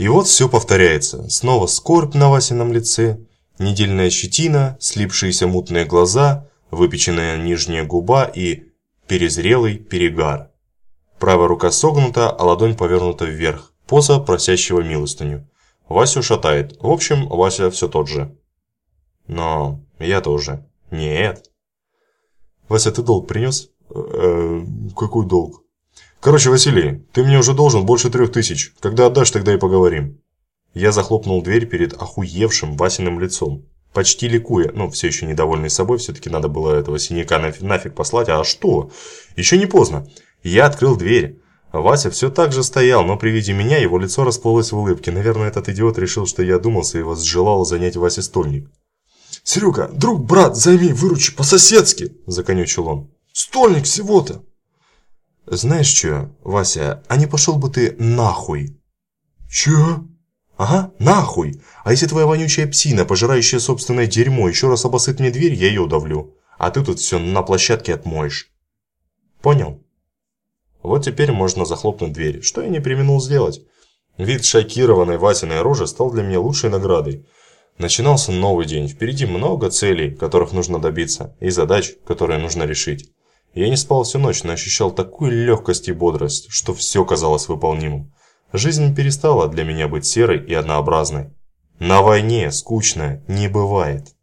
И вот все повторяется. Снова скорбь на Васином лице, недельная щетина, слипшиеся мутные глаза, выпеченная нижняя губа и перезрелый перегар. Правая рука согнута, а ладонь повернута вверх, поза просящего милостыню. Васю шатает. В общем, Вася все тот же. Но я тоже. Нет. Вася, ты долг принес? Э, какой долг? Короче, Василий, ты мне уже должен больше трех тысяч. Когда отдашь, тогда и поговорим. Я захлопнул дверь перед охуевшим Васиным лицом. Почти ликуя, ну, все еще недовольный собой, все-таки надо было этого синяка нафиг, нафиг послать. А что? Еще не поздно. Я открыл дверь. Вася все так же стоял, но при виде меня его лицо расплылось в улыбке. Наверное, этот идиот решил, что я думался и возжелал занять Васе стольник. «Серега, друг, брат, займи, выручи, по-соседски!» – законючил он. «Стольник всего-то!» «Знаешь что, Вася, а не пошел бы ты нахуй?» «Чё?» «Ага, нахуй! А если твоя вонючая псина, пожирающая собственное дерьмо, еще раз обосыт мне дверь, я ее удавлю. А ты тут все на площадке отмоешь». «Понял?» Вот теперь можно захлопнуть дверь, что я не применил сделать. Вид шокированной Васиной рожи стал для меня лучшей наградой. Начинался новый день, впереди много целей, которых нужно добиться, и задач, которые нужно решить. Я не спал всю ночь, но ощущал такую легкость и бодрость, что все казалось выполнимым. Жизнь перестала для меня быть серой и однообразной. На войне скучно не бывает.